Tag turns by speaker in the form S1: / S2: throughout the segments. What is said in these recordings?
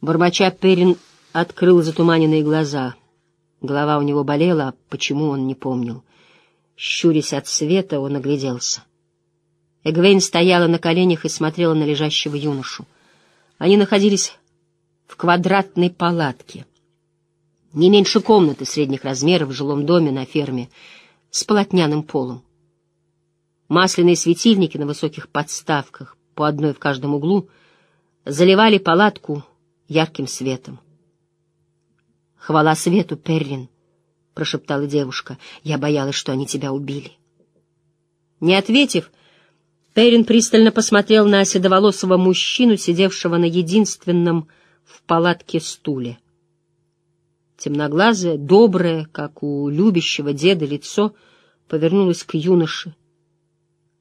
S1: Бормоча Перин открыл затуманенные глаза. Голова у него болела, а почему он не помнил. Щурясь от света, он огляделся. Эгвейн стояла на коленях и смотрела на лежащего юношу. Они находились в квадратной палатке. Не меньше комнаты средних размеров в жилом доме на ферме с полотняным полом. Масляные светильники на высоких подставках, по одной в каждом углу, заливали палатку ярким светом. «Хвала свету, Перрин!» — прошептала девушка. «Я боялась, что они тебя убили». Не ответив, Перрин пристально посмотрел на седоволосого мужчину, сидевшего на единственном в палатке стуле. Темноглазое, доброе, как у любящего деда, лицо повернулось к юноше.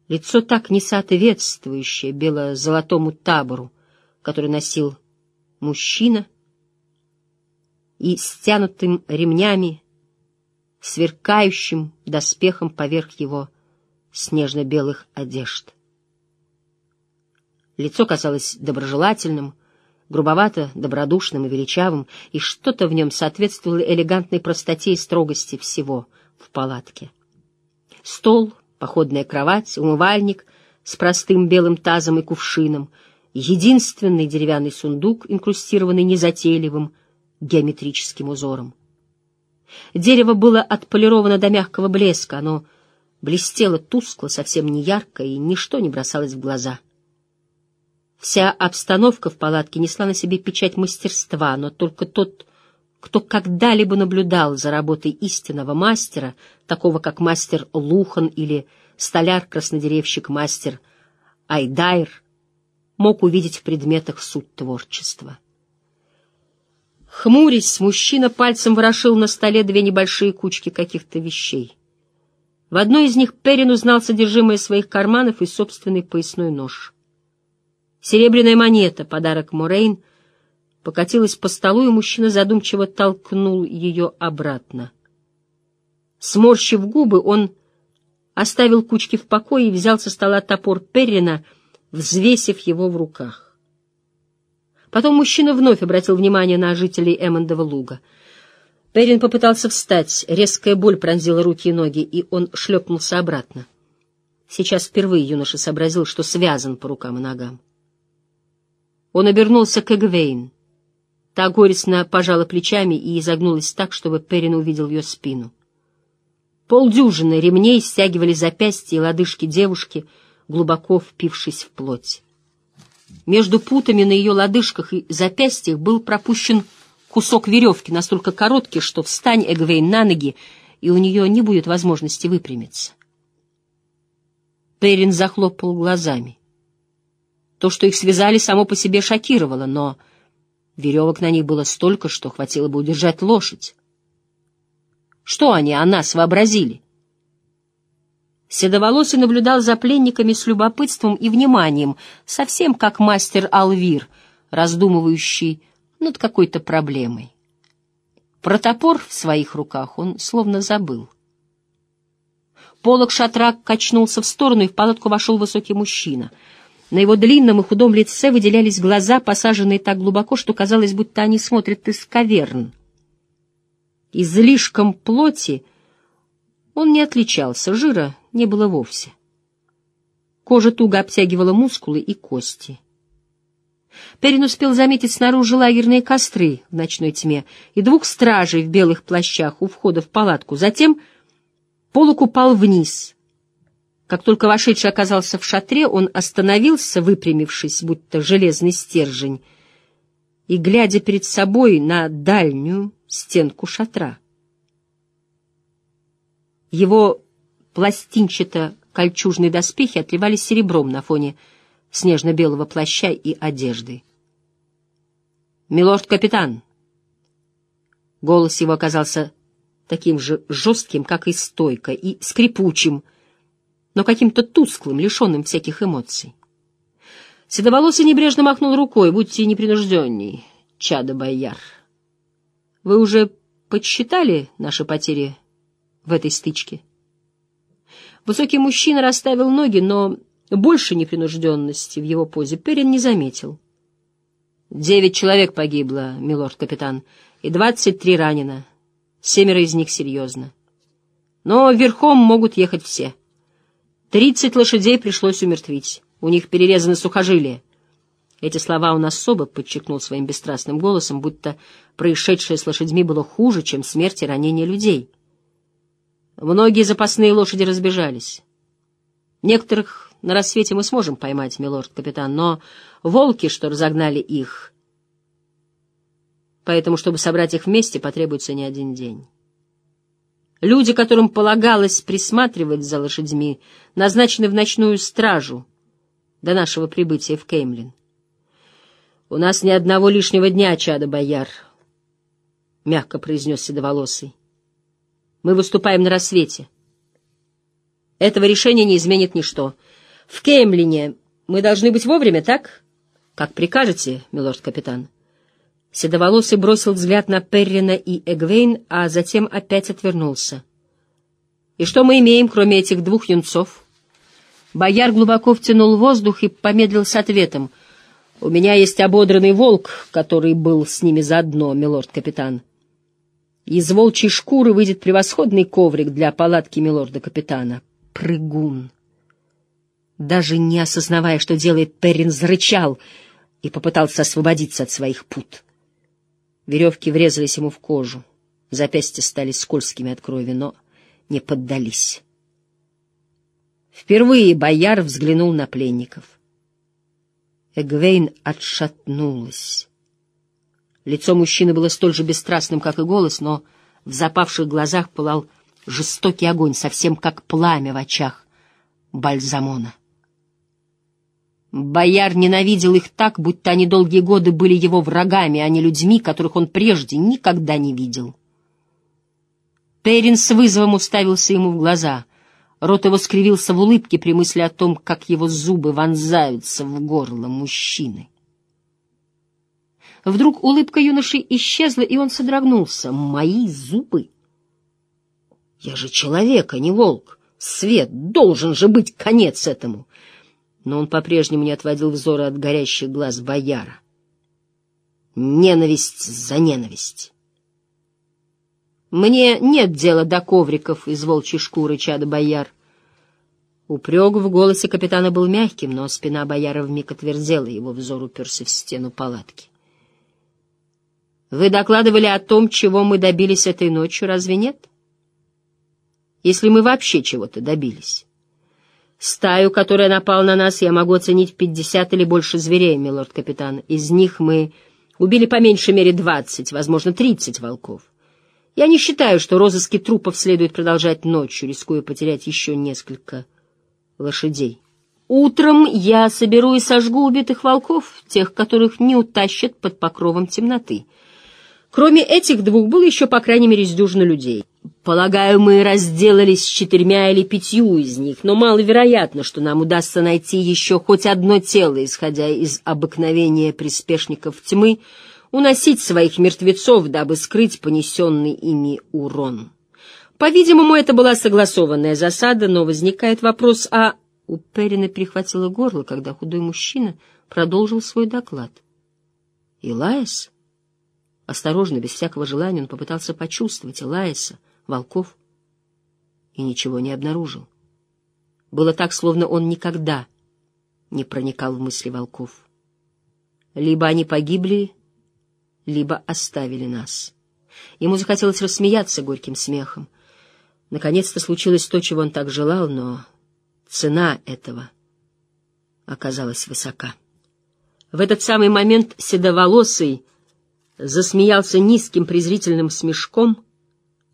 S1: Лицо так не соответствующее бело-золотому табору, который носил мужчина, и стянутым ремнями, сверкающим доспехом поверх его снежно-белых одежд. Лицо казалось доброжелательным, грубовато, добродушным и величавым, и что-то в нем соответствовало элегантной простоте и строгости всего в палатке. Стол, походная кровать, умывальник с простым белым тазом и кувшином, единственный деревянный сундук, инкрустированный незатейливым геометрическим узором. Дерево было отполировано до мягкого блеска, оно блестело тускло, совсем не ярко, и ничто не бросалось в глаза — Вся обстановка в палатке несла на себе печать мастерства, но только тот, кто когда-либо наблюдал за работой истинного мастера, такого как мастер Лухан или столяр-краснодеревщик-мастер Айдайр, мог увидеть в предметах суть творчества. Хмурясь, мужчина пальцем ворошил на столе две небольшие кучки каких-то вещей. В одной из них Перин узнал содержимое своих карманов и собственный поясной нож — Серебряная монета, подарок Морейн, покатилась по столу, и мужчина задумчиво толкнул ее обратно. Сморщив губы, он оставил кучки в покое и взял со стола топор Перрина, взвесив его в руках. Потом мужчина вновь обратил внимание на жителей Эммондова луга. Перрин попытался встать, резкая боль пронзила руки и ноги, и он шлепнулся обратно. Сейчас впервые юноша сообразил, что связан по рукам и ногам. Он обернулся к Эгвейн. Та горестно пожала плечами и изогнулась так, чтобы Перин увидел ее спину. Полдюжины ремней стягивали запястья и лодыжки девушки, глубоко впившись в плоть. Между путами на ее лодыжках и запястьях был пропущен кусок веревки, настолько короткий, что встань Эгвейн на ноги, и у нее не будет возможности выпрямиться. Перин захлопал глазами. То, что их связали, само по себе шокировало, но веревок на них было столько, что хватило бы удержать лошадь. Что они о нас вообразили? Седоволосый наблюдал за пленниками с любопытством и вниманием, совсем как мастер Алвир, раздумывающий над какой-то проблемой. Про топор в своих руках он словно забыл. Полок шатра качнулся в сторону, и в палатку вошел высокий мужчина — на его длинном и худом лице выделялись глаза, посаженные так глубоко, что казалось, будто они смотрят из каверн. Излишком плоти он не отличался, жира не было вовсе. Кожа туго обтягивала мускулы и кости. Перин успел заметить снаружи лагерные костры в ночной тьме и двух стражей в белых плащах у входа в палатку. Затем полок упал вниз — как только вошедший оказался в шатре, он остановился, выпрямившись, будто железный стержень, и глядя перед собой на дальнюю стенку шатра. Его пластинчато-кольчужные доспехи отливали серебром на фоне снежно-белого плаща и одежды. «Милорд-капитан!» Голос его оказался таким же жестким, как и стойко, и скрипучим — но каким-то тусклым, лишенным всяких эмоций. Седоволосый небрежно махнул рукой, будьте непринужденней, чадо бояр. Вы уже подсчитали наши потери в этой стычке? Высокий мужчина расставил ноги, но больше непринужденности в его позе Перин не заметил. Девять человек погибло, милорд-капитан, и двадцать три ранено. Семеро из них серьезно. Но верхом могут ехать все. Тридцать лошадей пришлось умертвить. У них перерезаны сухожилия. Эти слова он особо подчеркнул своим бесстрастным голосом, будто происшедшее с лошадьми было хуже, чем смерть и ранение людей. Многие запасные лошади разбежались. Некоторых на рассвете мы сможем поймать, милорд-капитан, но волки, что разогнали их... Поэтому, чтобы собрать их вместе, потребуется не один день. Люди, которым полагалось присматривать за лошадьми, назначены в ночную стражу до нашего прибытия в Кеймлин. «У нас ни одного лишнего дня, чада бояр», — мягко произнес Седоволосый. «Мы выступаем на рассвете. Этого решения не изменит ничто. В Кеймлине мы должны быть вовремя, так? Как прикажете, милорд-капитан». Седоволосый бросил взгляд на Перрина и Эгвейн, а затем опять отвернулся. «И что мы имеем, кроме этих двух юнцов?» Бояр глубоко втянул воздух и помедлил с ответом. «У меня есть ободранный волк, который был с ними заодно, милорд-капитан. Из волчьей шкуры выйдет превосходный коврик для палатки милорда-капитана. Прыгун!» Даже не осознавая, что делает, Перрин зарычал и попытался освободиться от своих пут. Веревки врезались ему в кожу, запястья стали скользкими от крови, но не поддались. Впервые бояр взглянул на пленников. Эгвейн отшатнулась. Лицо мужчины было столь же бесстрастным, как и голос, но в запавших глазах пылал жестокий огонь, совсем как пламя в очах Бальзамона. Бояр ненавидел их так, будто они долгие годы были его врагами, а не людьми, которых он прежде никогда не видел. Перин с вызовом уставился ему в глаза. Рот его скривился в улыбке при мысли о том, как его зубы вонзаются в горло мужчины. Вдруг улыбка юноши исчезла, и он содрогнулся. «Мои зубы? Я же человек, а не волк. Свет, должен же быть конец этому!» но он по-прежнему не отводил взора от горящих глаз бояра. Ненависть за ненависть. Мне нет дела до ковриков из волчьей шкуры, чада бояр. Упрек в голосе капитана был мягким, но спина бояра вмиг отвердела, его взор уперся в стену палатки. Вы докладывали о том, чего мы добились этой ночью, разве нет? Если мы вообще чего-то добились. Стаю, которая напала на нас, я могу оценить в пятьдесят или больше зверей, милорд-капитан. Из них мы убили по меньшей мере двадцать, возможно, тридцать волков. Я не считаю, что розыски трупов следует продолжать ночью, рискуя потерять еще несколько лошадей. Утром я соберу и сожгу убитых волков, тех, которых не утащат под покровом темноты. Кроме этих двух было еще, по крайней мере, с дюжина людей. Полагаю, мы разделались с четырьмя или пятью из них, но маловероятно, что нам удастся найти еще хоть одно тело, исходя из обыкновения приспешников тьмы, уносить своих мертвецов, дабы скрыть понесенный ими урон. По-видимому, это была согласованная засада, но возникает вопрос, а... У Перрина перехватило горло, когда худой мужчина продолжил свой доклад. «Илаис?» Осторожно, без всякого желания, он попытался почувствовать Илаиса, волков, и ничего не обнаружил. Было так, словно он никогда не проникал в мысли волков. Либо они погибли, либо оставили нас. Ему захотелось рассмеяться горьким смехом. Наконец-то случилось то, чего он так желал, но цена этого оказалась высока. В этот самый момент седоволосый засмеялся низким презрительным смешком,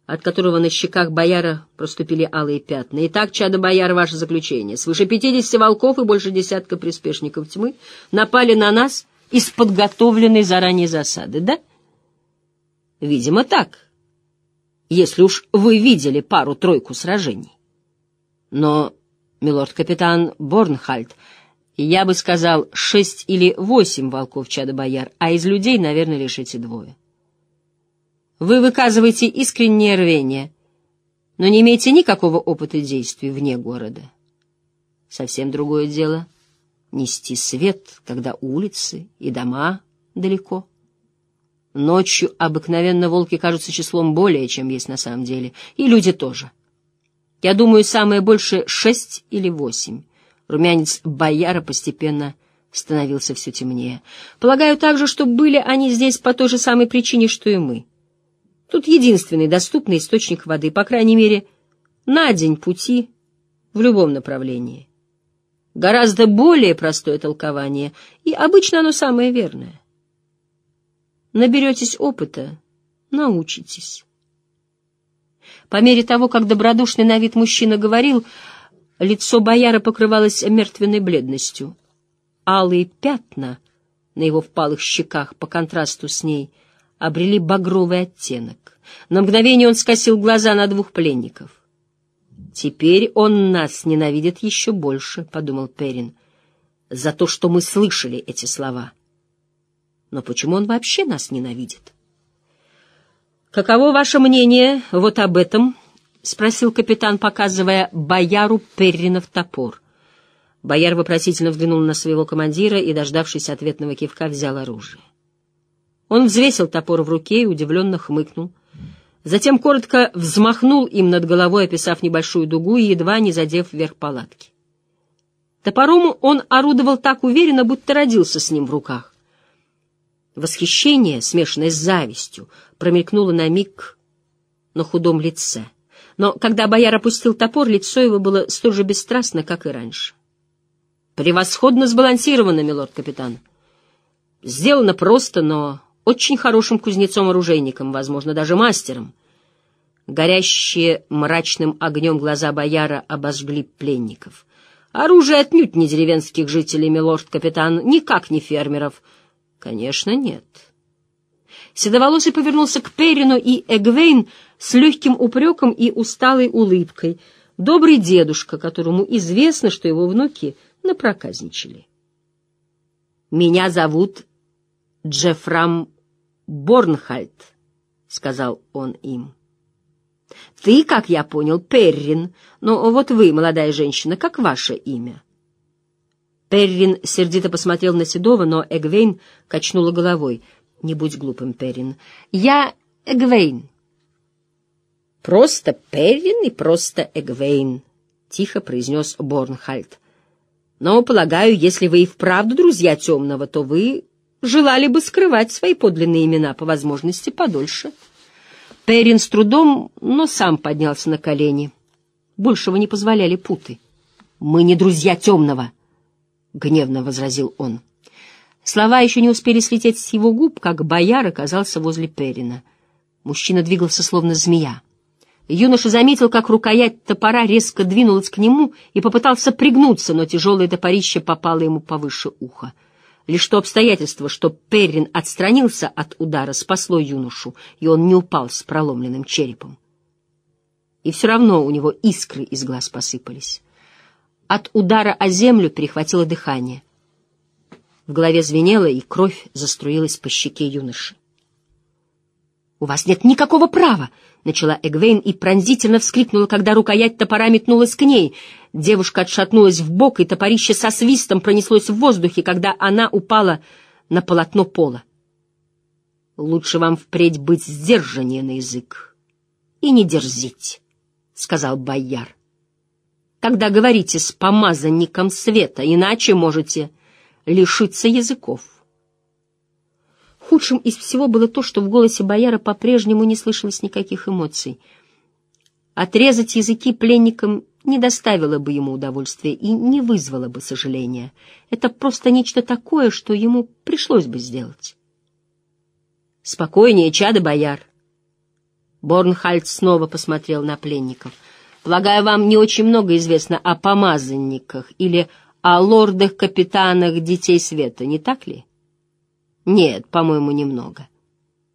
S1: от которого на щеках бояра проступили алые пятна. «Итак, чадо бояр, ваше заключение. Свыше пятидесяти волков и больше десятка приспешников тьмы напали на нас из подготовленной заранее засады, да?» «Видимо, так, если уж вы видели пару-тройку сражений. Но, милорд-капитан Борнхальд, я бы сказал, шесть или восемь волков чада бояр, а из людей, наверное, лишь эти двое. Вы выказываете искреннее рвение, но не имеете никакого опыта действий вне города. Совсем другое дело — нести свет, когда улицы и дома далеко. Ночью обыкновенно волки кажутся числом более, чем есть на самом деле, и люди тоже. Я думаю, самое больше шесть или восемь. Румянец бояра постепенно становился все темнее. Полагаю также, что были они здесь по той же самой причине, что и мы. Тут единственный доступный источник воды, по крайней мере, на день пути в любом направлении. Гораздо более простое толкование, и обычно оно самое верное. Наберетесь опыта, научитесь. По мере того, как добродушный на вид мужчина говорил, лицо бояра покрывалось мертвенной бледностью. Алые пятна на его впалых щеках по контрасту с ней обрели багровый оттенок. На мгновение он скосил глаза на двух пленников. «Теперь он нас ненавидит еще больше», — подумал Перин, — «за то, что мы слышали эти слова». Но почему он вообще нас ненавидит? «Каково ваше мнение вот об этом?» — спросил капитан, показывая бояру Перринов топор. Бояр вопросительно взглянул на своего командира и, дождавшись ответного кивка, взял оружие. Он взвесил топор в руке и удивленно хмыкнул — Затем коротко взмахнул им над головой, описав небольшую дугу и едва не задев верх палатки. Топором он орудовал так уверенно, будто родился с ним в руках. Восхищение, смешанное с завистью, промелькнуло на миг на худом лице. Но когда бояр опустил топор, лицо его было столь же бесстрастно, как и раньше. «Превосходно сбалансировано, милорд-капитан. Сделано просто, но очень хорошим кузнецом-оружейником, возможно, даже мастером. Горящие мрачным огнем глаза бояра обожгли пленников. Оружие отнюдь не деревенских жителей, милорд-капитан, никак не фермеров. Конечно, нет. Седоволосый повернулся к Перину и Эгвейн с легким упреком и усталой улыбкой. Добрый дедушка, которому известно, что его внуки напроказничали. «Меня зовут Джеффрам Борнхальд, — сказал он им. — Ты, как я понял, Перрин, но вот вы, молодая женщина, как ваше имя? Перрин сердито посмотрел на Седова, но Эгвейн качнула головой. — Не будь глупым, Перрин. — Я Эгвейн. — Просто Перрин и просто Эгвейн, — тихо произнес Борнхальд. — Но, полагаю, если вы и вправду друзья темного, то вы желали бы скрывать свои подлинные имена по возможности подольше. Перин с трудом, но сам поднялся на колени. Большего не позволяли путы. «Мы не друзья темного», — гневно возразил он. Слова еще не успели слететь с его губ, как бояр оказался возле Перина. Мужчина двигался словно змея. Юноша заметил, как рукоять топора резко двинулась к нему и попытался пригнуться, но тяжелое топорище попало ему повыше уха. Лишь то обстоятельство, что Перрин отстранился от удара, спасло юношу, и он не упал с проломленным черепом. И все равно у него искры из глаз посыпались. От удара о землю перехватило дыхание. В голове звенело, и кровь заструилась по щеке юноши. «У вас нет никакого права!» — начала Эгвейн и пронзительно вскрикнула, когда рукоять топора метнулась к ней. Девушка отшатнулась в бок, и топорище со свистом пронеслось в воздухе, когда она упала на полотно пола. «Лучше вам впредь быть сдержаннее на язык и не дерзить», — сказал бояр. «Когда говорите с помазанником света, иначе можете лишиться языков». Худшим из всего было то, что в голосе бояра по-прежнему не слышалось никаких эмоций. Отрезать языки пленникам не доставило бы ему удовольствия и не вызвало бы сожаления. Это просто нечто такое, что ему пришлось бы сделать. «Спокойнее, чадо, бояр!» Борнхальд снова посмотрел на пленников. «Полагаю, вам не очень много известно о помазанниках или о лордах-капитанах Детей Света, не так ли?» Нет, по-моему, немного.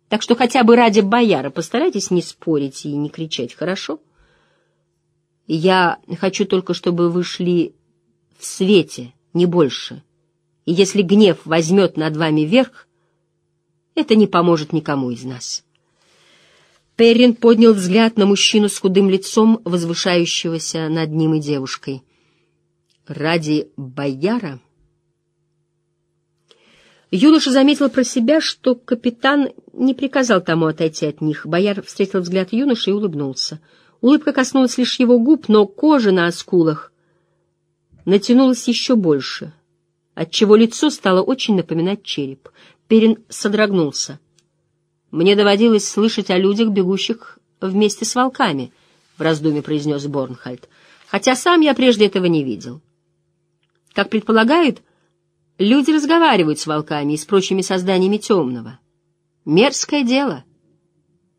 S1: Так что хотя бы ради бояра постарайтесь не спорить и не кричать, хорошо? Я хочу только, чтобы вы шли в свете, не больше. И если гнев возьмет над вами верх, это не поможет никому из нас. Перрин поднял взгляд на мужчину с худым лицом, возвышающегося над ним и девушкой. Ради бояра... Юноша заметил про себя, что капитан не приказал тому отойти от них. Бояр встретил взгляд юноши и улыбнулся. Улыбка коснулась лишь его губ, но кожа на оскулах натянулась еще больше, отчего лицо стало очень напоминать череп. Перин содрогнулся. «Мне доводилось слышать о людях, бегущих вместе с волками», — в раздумье произнес Борнхальд, «хотя сам я прежде этого не видел. Как предполагают, Люди разговаривают с волками и с прочими созданиями темного. Мерзкое дело.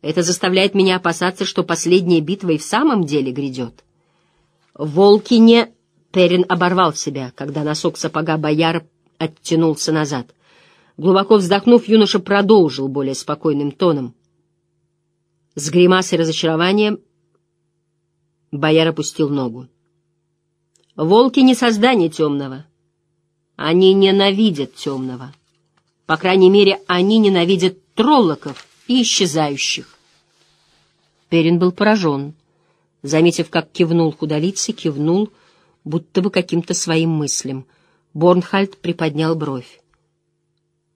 S1: Это заставляет меня опасаться, что последняя битва и в самом деле грядет. Волки не... Перин оборвал себя, когда носок сапога бояра оттянулся назад. Глубоко вздохнув, юноша продолжил более спокойным тоном. С гримасой разочарования бояр опустил ногу. «Волки не создание темного. Они ненавидят темного. По крайней мере, они ненавидят троллоков и исчезающих. Перин был поражен. Заметив, как кивнул худолицый, кивнул, будто бы каким-то своим мыслям. Борнхальд приподнял бровь.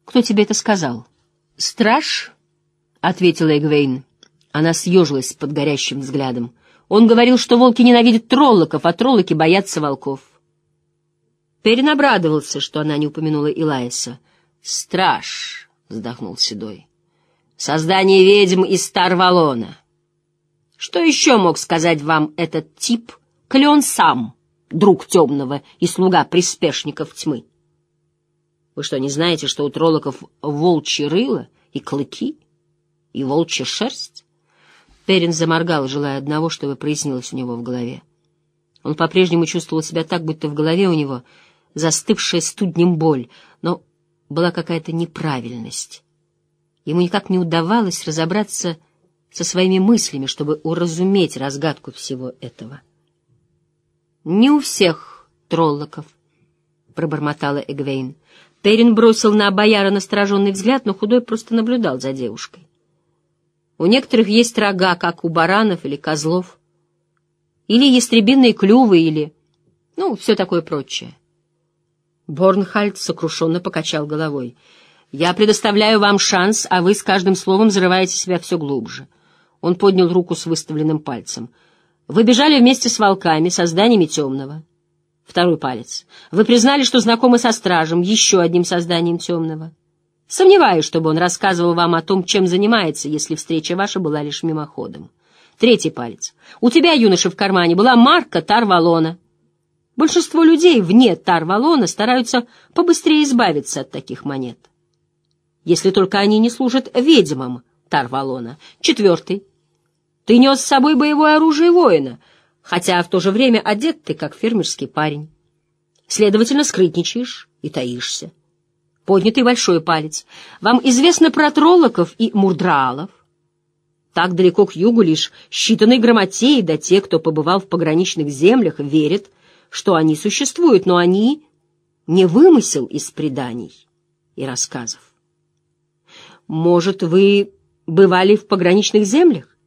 S1: «Кто тебе это сказал?» «Страж?» — ответила Эгвейн. Она съежилась под горящим взглядом. Он говорил, что волки ненавидят троллоков, а троллоки боятся волков. Перин обрадовался, что она не упомянула Илайса. «Страж!» — вздохнул Седой. «Создание ведьм из Тарвалона. Что еще мог сказать вам этот тип, коли сам, друг темного и слуга приспешников тьмы? Вы что, не знаете, что у троллоков волчьи рыло и клыки, и волчья шерсть?» Перин заморгал, желая одного, чтобы прояснилось у него в голове. Он по-прежнему чувствовал себя так, будто в голове у него застывшая студнем боль, но была какая-то неправильность. Ему никак не удавалось разобраться со своими мыслями, чтобы уразуметь разгадку всего этого. «Не у всех троллоков», — пробормотала Эгвейн. Перин бросил на бояра настороженный взгляд, но худой просто наблюдал за девушкой. «У некоторых есть рога, как у баранов или козлов, или ястребиные клювы, или... ну, все такое прочее. Борнхальд сокрушенно покачал головой. «Я предоставляю вам шанс, а вы с каждым словом зарываете себя все глубже». Он поднял руку с выставленным пальцем. «Вы бежали вместе с волками, созданиями темного». Второй палец. «Вы признали, что знакомы со стражем, еще одним созданием темного». Сомневаюсь, чтобы он рассказывал вам о том, чем занимается, если встреча ваша была лишь мимоходом. Третий палец. У тебя, юноша, в кармане была марка Тарвалона. Большинство людей вне Тарвалона стараются побыстрее избавиться от таких монет. Если только они не служат ведьмам Тарвалона. Четвертый. Ты нес с собой боевое оружие воина, хотя в то же время одет ты как фермерский парень. Следовательно, скрытничаешь и таишься. Поднятый большой палец. Вам известно про троллоков и мурдраалов. Так далеко к югу лишь считанные грамотеи, да те, кто побывал в пограничных землях, верят, что они существуют, но они не вымысел из преданий и рассказов. Может, вы бывали в пограничных землях?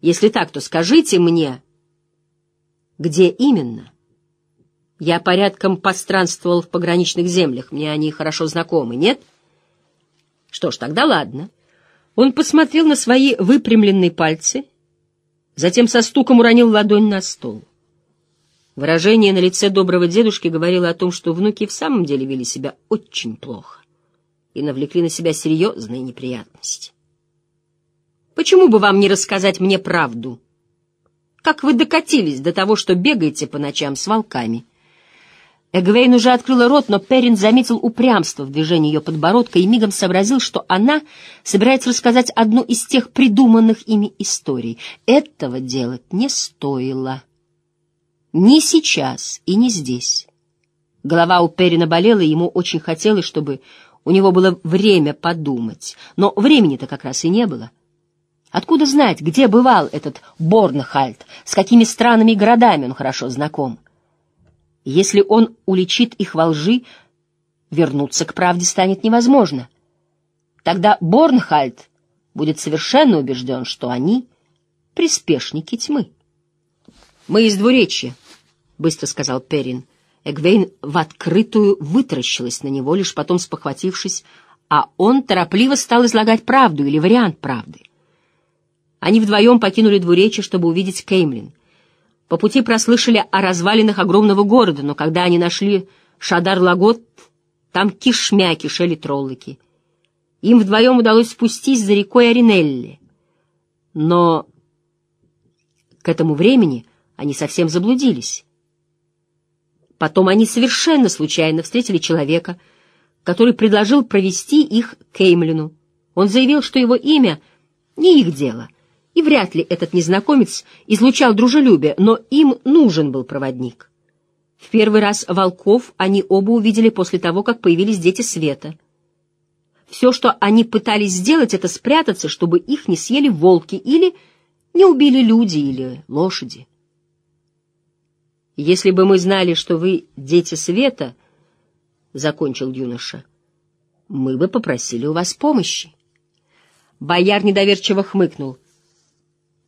S1: Если так, то скажите мне, где именно? Я порядком постранствовал в пограничных землях, мне они хорошо знакомы, нет? Что ж, тогда ладно. Он посмотрел на свои выпрямленные пальцы, затем со стуком уронил ладонь на стол. Выражение на лице доброго дедушки говорило о том, что внуки в самом деле вели себя очень плохо и навлекли на себя серьезные неприятности. «Почему бы вам не рассказать мне правду? Как вы докатились до того, что бегаете по ночам с волками?» Эгвейн уже открыла рот, но Перин заметил упрямство в движении ее подбородка и мигом сообразил, что она собирается рассказать одну из тех придуманных ими историй. Этого делать не стоило. Ни сейчас и не здесь. Голова у Перина болела, и ему очень хотелось, чтобы у него было время подумать. Но времени-то как раз и не было. Откуда знать, где бывал этот Борнхальд, с какими странами и городами он хорошо знаком? Если он уличит их во лжи, вернуться к правде станет невозможно. Тогда Борнхальд будет совершенно убежден, что они — приспешники тьмы. Мы из двуречья. — быстро сказал Перин. Эгвейн в открытую вытаращилась на него, лишь потом спохватившись, а он торопливо стал излагать правду или вариант правды. Они вдвоем покинули двуречье, чтобы увидеть Кеймлин. По пути прослышали о развалинах огромного города, но когда они нашли Шадар-Лагот, там кишмя кишели троллоки. Им вдвоем удалось спустись за рекой Аринелли. Но к этому времени они совсем заблудились. Потом они совершенно случайно встретили человека, который предложил провести их к Кеймлину. Он заявил, что его имя не их дело, и вряд ли этот незнакомец излучал дружелюбие, но им нужен был проводник. В первый раз волков они оба увидели после того, как появились дети света. Все, что они пытались сделать, это спрятаться, чтобы их не съели волки или не убили люди или лошади. «Если бы мы знали, что вы дети света», — закончил юноша, — «мы бы попросили у вас помощи». Бояр недоверчиво хмыкнул.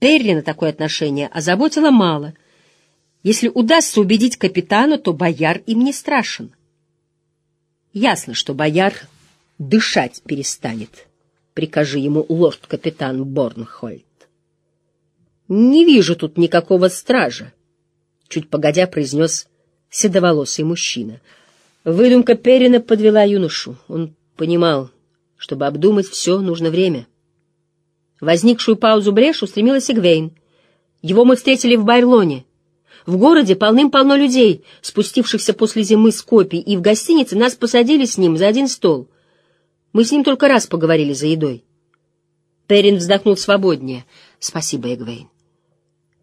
S1: Перри на такое отношение озаботило мало. Если удастся убедить капитана, то бояр им не страшен. Ясно, что бояр дышать перестанет. Прикажи ему лорд-капитан Борнхольд. «Не вижу тут никакого стража», — чуть погодя произнес седоволосый мужчина. Выдумка Перина подвела юношу. Он понимал, чтобы обдумать все, нужно время. Возникшую паузу брешь устремилась Игвейн. Его мы встретили в Байрлоне. В городе полным-полно людей, спустившихся после зимы с копий, и в гостинице нас посадили с ним за один стол. Мы с ним только раз поговорили за едой. Перин вздохнул свободнее. «Спасибо, Эгвейн.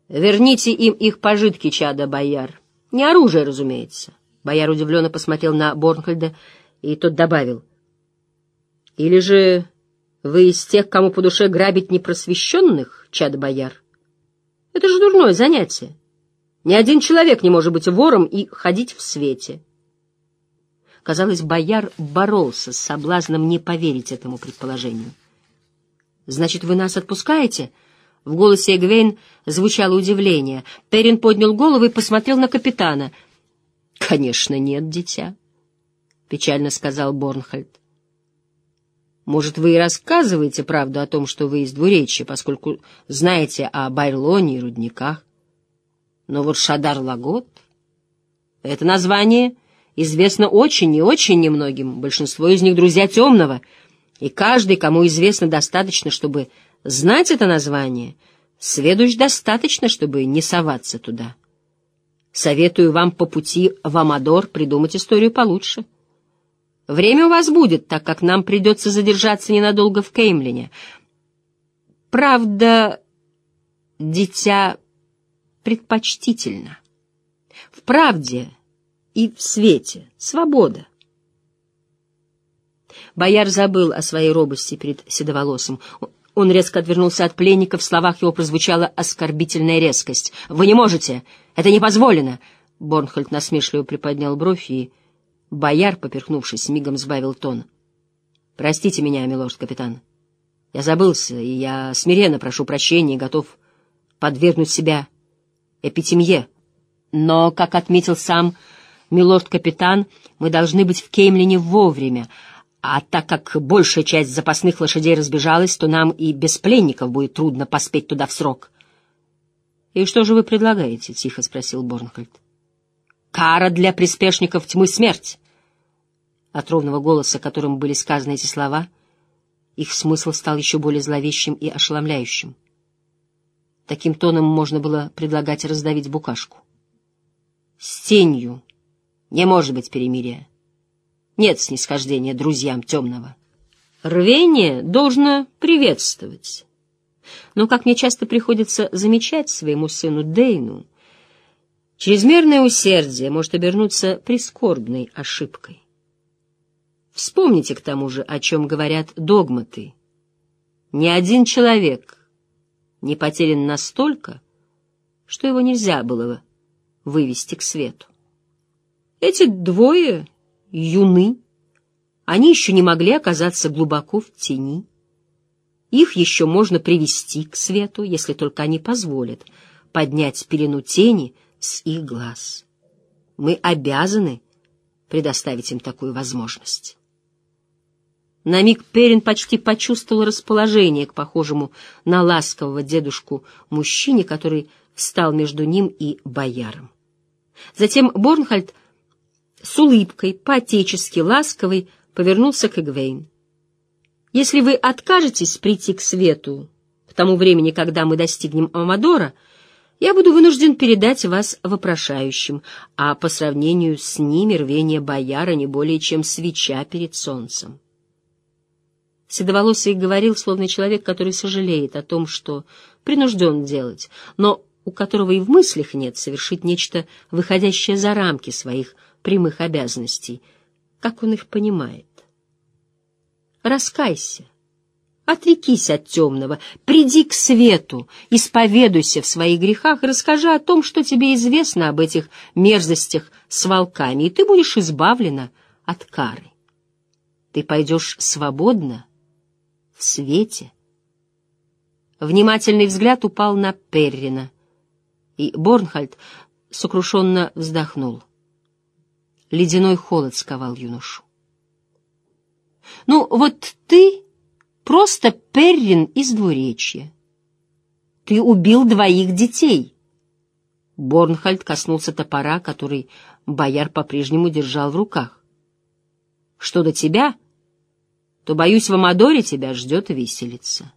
S1: Верните им их пожитки, чада, бояр. Не оружие, разумеется. Бояр удивленно посмотрел на Борнхольда, и тот добавил. Или же вы из тех, кому по душе грабить непросвещенных, чада, бояр? Это же дурное занятие. Ни один человек не может быть вором и ходить в свете. Казалось, бояр боролся с соблазном не поверить этому предположению. «Значит, вы нас отпускаете?» В голосе Эгвейн звучало удивление. Перин поднял голову и посмотрел на капитана. «Конечно нет, дитя», — печально сказал Борнхольд. «Может, вы и рассказываете правду о том, что вы из двуречья, поскольку знаете о Байрлоне и рудниках. Но вот Шадар-Лагот — это название известно очень и очень немногим, большинство из них друзья темного, и каждый, кому известно достаточно, чтобы Знать это название сведущ достаточно, чтобы не соваться туда. Советую вам по пути в Амадор придумать историю получше. Время у вас будет, так как нам придется задержаться ненадолго в Кеймлине. Правда, дитя предпочтительно. В правде и в свете свобода. Бояр забыл о своей робости перед Седоволосым. Он резко отвернулся от пленника, в словах его прозвучала оскорбительная резкость. «Вы не можете! Это не позволено!» Борнхольд насмешливо приподнял бровь, и бояр, поперхнувшись, мигом сбавил тон. «Простите меня, милорд-капитан. Я забылся, и я смиренно прошу прощения и готов подвергнуть себя эпитемье. Но, как отметил сам милорд-капитан, мы должны быть в Кеймлине вовремя, а так как большая часть запасных лошадей разбежалась, то нам и без пленников будет трудно поспеть туда в срок. — И что же вы предлагаете? — тихо спросил Борнхольд. — Кара для приспешников тьмы смерть. От ровного голоса, которым были сказаны эти слова, их смысл стал еще более зловещим и ошеломляющим. Таким тоном можно было предлагать раздавить букашку. С тенью не может быть перемирия. Нет снисхождения друзьям темного. Рвение должно приветствовать. Но, как мне часто приходится замечать своему сыну Дейну, чрезмерное усердие может обернуться прискорбной ошибкой. Вспомните к тому же, о чем говорят догматы. Ни один человек не потерян настолько, что его нельзя было вывести к свету. Эти двое юны, они еще не могли оказаться глубоко в тени. Их еще можно привести к свету, если только они позволят поднять пелену тени с их глаз. Мы обязаны предоставить им такую возможность. На миг Перин почти почувствовал расположение к похожему на ласкового дедушку мужчине, который встал между ним и бояром. Затем Борнхальд с улыбкой, по-отечески ласковой, повернулся к Эгвейн. «Если вы откажетесь прийти к свету к тому времени, когда мы достигнем Амадора, я буду вынужден передать вас вопрошающим, а по сравнению с ними рвение бояра не более чем свеча перед солнцем. Седоволосый говорил, словно человек, который сожалеет о том, что принужден делать, но у которого и в мыслях нет совершить нечто, выходящее за рамки своих прямых обязанностей, как он их понимает. Раскайся, отрекись от темного, приди к свету, исповедуйся в своих грехах и расскажи о том, что тебе известно об этих мерзостях с волками, и ты будешь избавлена от кары. Ты пойдешь свободно, свете. Внимательный взгляд упал на Перрина, и Борнхальд сокрушенно вздохнул. Ледяной холод сковал юношу. «Ну, вот ты просто Перрин из двуречья. Ты убил двоих детей». Борнхальд коснулся топора, который бояр по-прежнему держал в руках. «Что до тебя?» То, боюсь, в Амадоре тебя ждет виселица.